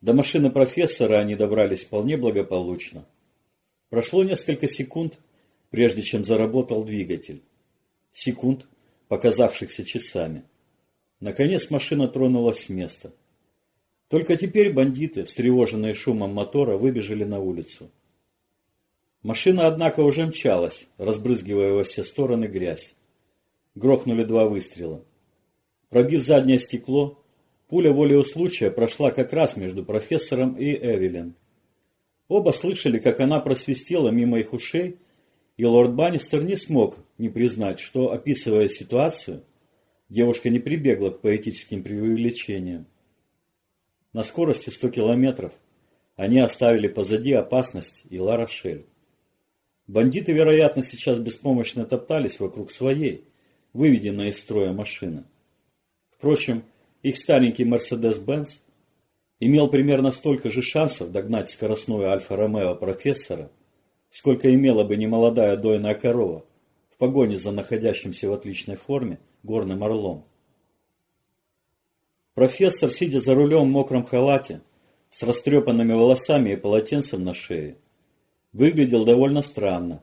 До машины профессора они добрались вполне благополучно. Прошло несколько секунд, прежде чем заработал двигатель. Секунд, показавшихся часами. Наконец машина тронулась с места. Только теперь бандиты, встревоженные шумом мотора, выбежали на улицу. Машина, однако, уже мчалась, разбрызгивая во все стороны грязь. Грохнули два выстрела. Пробив заднее стекло, пуля волею случая прошла как раз между профессором и Эвелин. Оба слышали, как она просвистела мимо их ушей, и лорд Баннистер не смог не признать, что, описывая ситуацию, девушка не прибегла к поэтическим преувеличениям. На скорости 100 километров они оставили позади опасность и Ла-Рошель. Бандиты, вероятно, сейчас беспомощно топтались вокруг своей, выведенной из строя машины. Впрочем, их старенький Мерседес-Бенц имел примерно столько же шансов догнать скоростную Альфа-Ромео профессора, сколько имела бы немолодая дойная корова в погоне за находящимся в отличной форме горным орлом. Профессор, сидя за рулем в мокром халате, с растрепанными волосами и полотенцем на шее, выглядел довольно странно,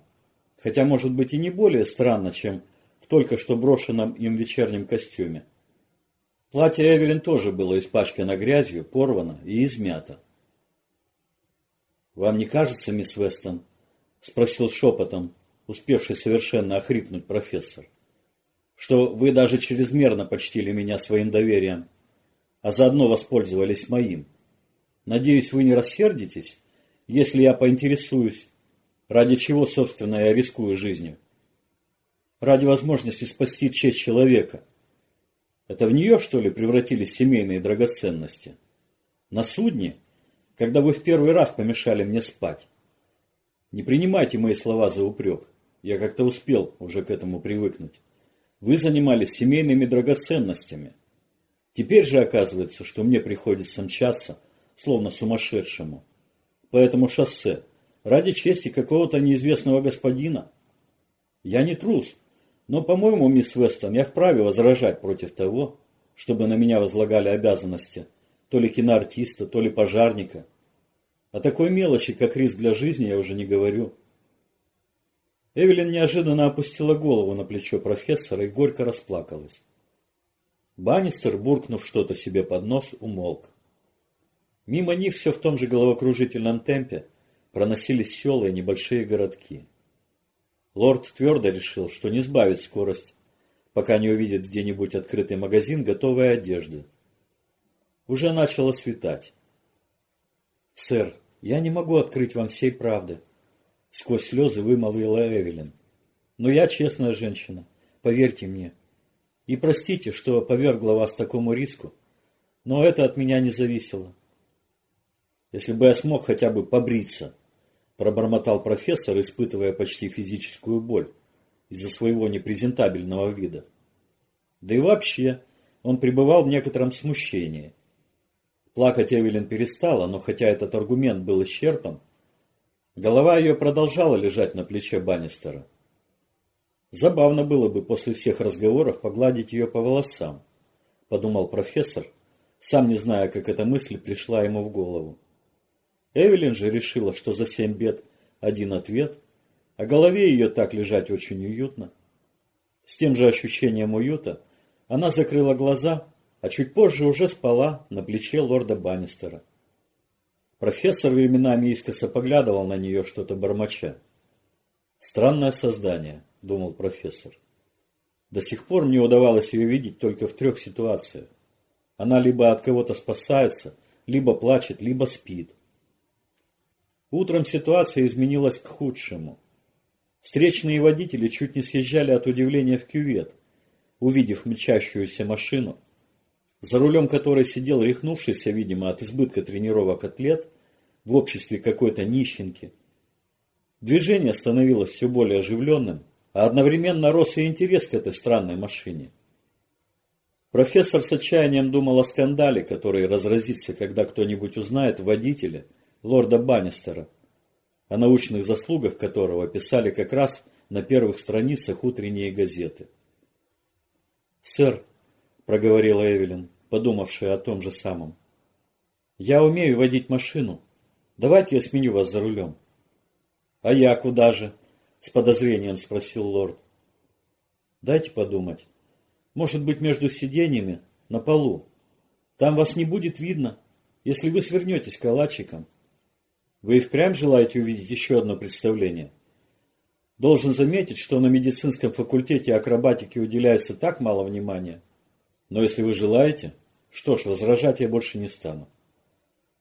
хотя, может быть, и не более странно, чем в только что брошенном им вечернем костюме. Платье Эвелин тоже было испачкано грязью, порвано и измято. «Вам не кажется, мисс Вестон?» – спросил шепотом, успевший совершенно охрипнуть профессор, «что вы даже чрезмерно почтили меня своим доверием, а заодно воспользовались моим. Надеюсь, вы не рассердитесь, если я поинтересуюсь, ради чего, собственно, я рискую жизнью. Ради возможности спасти честь человека. Это в нее, что ли, превратились семейные драгоценности? На судне, когда вы в первый раз помешали мне спать? Не принимайте мои слова за упрек. Я как-то успел уже к этому привыкнуть. Вы занимались семейными драгоценностями. Теперь же оказывается, что мне приходится мчаться, словно сумасшедшему по этому шоссе ради чести какого-то неизвестного господина. Я не трус, но, по-моему, мисс Вестон, я вправе возражать против того, чтобы на меня возлагали обязанности то ли киноартиста, то ли пожарника. О такой мелочи, как риск для жизни, я уже не говорю. Эвелин неожиданно опустила голову на плечо профессора и горько расплакалась. Баннистер, буркнув что-то себе под нос, умолк. Мимо них все в том же головокружительном темпе проносились села и небольшие городки. Лорд твердо решил, что не сбавит скорость, пока не увидит где-нибудь открытый магазин готовой одежды. Уже начало светать. «Сэр, я не могу открыть вам всей правды», — сквозь слезы вымолвила Эвелин. «Но я честная женщина, поверьте мне. И простите, что повергла вас такому риску, но это от меня не зависело. Если бы я смог хотя бы побриться, пробормотал профессор, испытывая почти физическую боль из-за своего непрезентабельного вида. Да и вообще, он пребывал в некотором смущении. Плакать Эвелин перестала, но хотя этот аргумент был исчерпан, голова ее продолжала лежать на плече Баннистера. Забавно было бы после всех разговоров погладить ее по волосам, подумал профессор, сам не зная, как эта мысль пришла ему в голову. Эвелин же решила, что за семь бед один ответ, а голове ее так лежать очень уютно. С тем же ощущением уюта она закрыла глаза, а чуть позже уже спала на плече лорда Баннистера. Профессор временами искоса поглядывал на нее что-то бормоча. «Странное создание», — думал профессор. До сих пор мне удавалось ее видеть только в трех ситуациях. Она либо от кого-то спасается, либо плачет, либо спит. Утром ситуация изменилась к худшему. Встречные водители чуть не съезжали от удивления в кювет, увидев мчащуюся машину, за рулем которой сидел рехнувшийся, видимо, от избытка тренировок атлет в обществе какой-то нищенки. Движение становилось все более оживленным, а одновременно рос и интерес к этой странной машине. Профессор с отчаянием думал о скандале, который разразится, когда кто-нибудь узнает водителя – лорда Баннистера, о научных заслугах которого писали как раз на первых страницах утренние газеты. «Сэр», — проговорила Эвелин, подумавшая о том же самом, Я умею водить машину. Давайте я сменю вас за рулем. А я куда же? С подозрением спросил лорд. Дайте подумать. Может быть, между сиденьями, на полу. Там вас не будет видно, если вы свернетесь калачиком. Вы и впрямь желаете увидеть еще одно представление? Должен заметить, что на медицинском факультете акробатики уделяется так мало внимания. Но если вы желаете, что ж, возражать я больше не стану.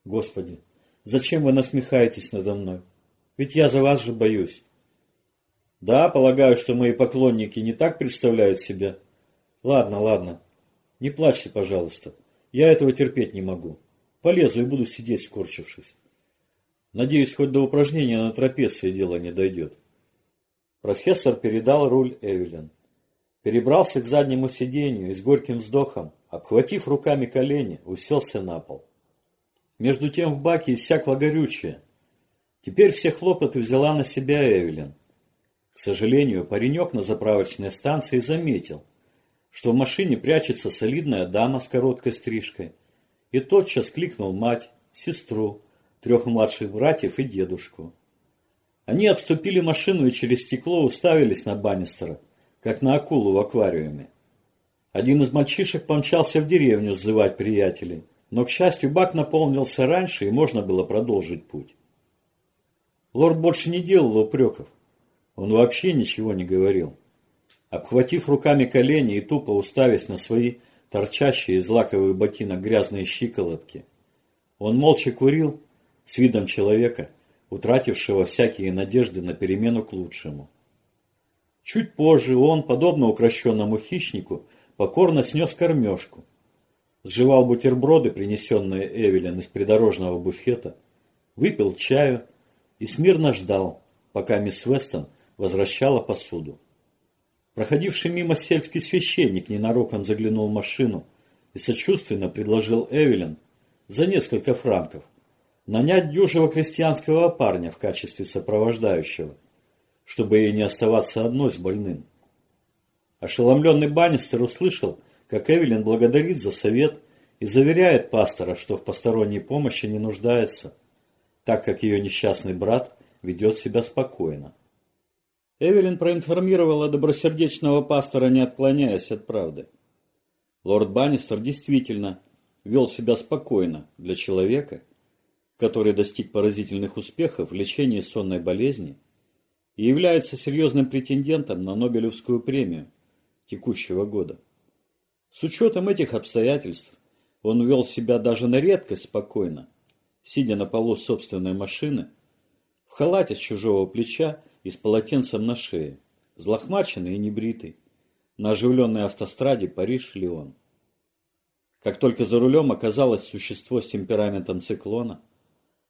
Господи, зачем вы насмехаетесь надо мной? Ведь я за вас же боюсь. Да, полагаю, что мои поклонники не так представляют себя. Ладно, ладно. Не плачьте, пожалуйста. Я этого терпеть не могу. Полезу и буду сидеть, скорчившись. Надеюсь, хоть до упражнения на трапеции дело не дойдет. Профессор передал руль Эвелин. Перебрался к заднему сиденью и с горьким вздохом, обхватив руками колени, уселся на пол. Между тем в баке иссякло горючее. Теперь все хлопоты взяла на себя Эвелин. К сожалению, паренек на заправочной станции заметил, что в машине прячется солидная дама с короткой стрижкой, и тотчас кликнул мать, сестру, трех младших братьев и дедушку. Они обступили машину и через стекло уставились на Баннистера, как на акулу в аквариуме. Один из мальчишек помчался в деревню сзывать приятелей, но, к счастью, бак наполнился раньше, и можно было продолжить путь. Лорд больше не делал упреков. Он вообще ничего не говорил. Обхватив руками колени и тупо уставясь на свои торчащие из лаковых ботинок грязные щиколотки, он молча курил с видом человека, утратившего всякие надежды на перемену к лучшему. Чуть позже он, подобно укращенному хищнику, покорно снес кормежку, сживал бутерброды, принесенные Эвелин из придорожного буфета, выпил чаю и смирно ждал, пока мисс Вестон возвращала посуду. Проходивший мимо сельский священник ненароком заглянул в машину и сочувственно предложил Эвелин за несколько франков нанять дюжего крестьянского парня в качестве сопровождающего, чтобы ей не оставаться одной с больным. Ошеломленный Баннистер услышал, как Эвелин благодарит за совет и заверяет пастора, что в посторонней помощи не нуждается, так как ее несчастный брат ведет себя спокойно. Эвелин проинформировала добросердечного пастора, не отклоняясь от правды. Лорд Баннистер действительно вел себя спокойно для человека, который достиг поразительных успехов в лечении сонной болезни и является серьезным претендентом на Нобелевскую премию текущего года. С учетом этих обстоятельств он вел себя даже на редкость спокойно, сидя на полу собственной машины, в халате с чужого плеча и с полотенцем на шее, злохмаченный и небритый, на оживленной автостраде Париж-Лион. Как только за рулем оказалось существо с темпераментом циклона,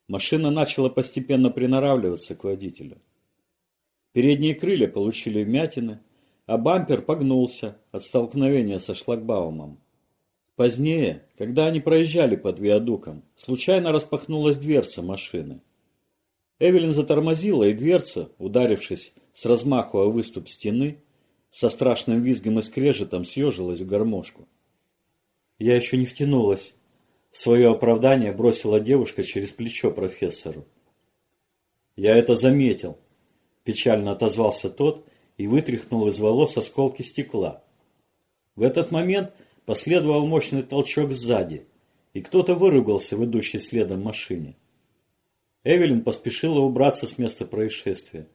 машина начала постепенно приноравливаться к водителю. Передние крылья получили вмятины, а бампер погнулся от столкновения со шлагбаумом. Позднее, когда они проезжали под виадуком, случайно распахнулась дверца машины. Эвелин затормозила, и дверца, ударившись с размаху о выступ стены, со страшным визгом и скрежетом съежилась в гармошку. Я еще не втянулась. В свое оправдание бросила девушка через плечо профессору. Я это заметил. Печально отозвался тот и вытряхнул из волос осколки стекла. В этот момент последовал мощный толчок сзади, и кто-то выругался в идущей следом машине. Эвелин поспешила убраться с места происшествия.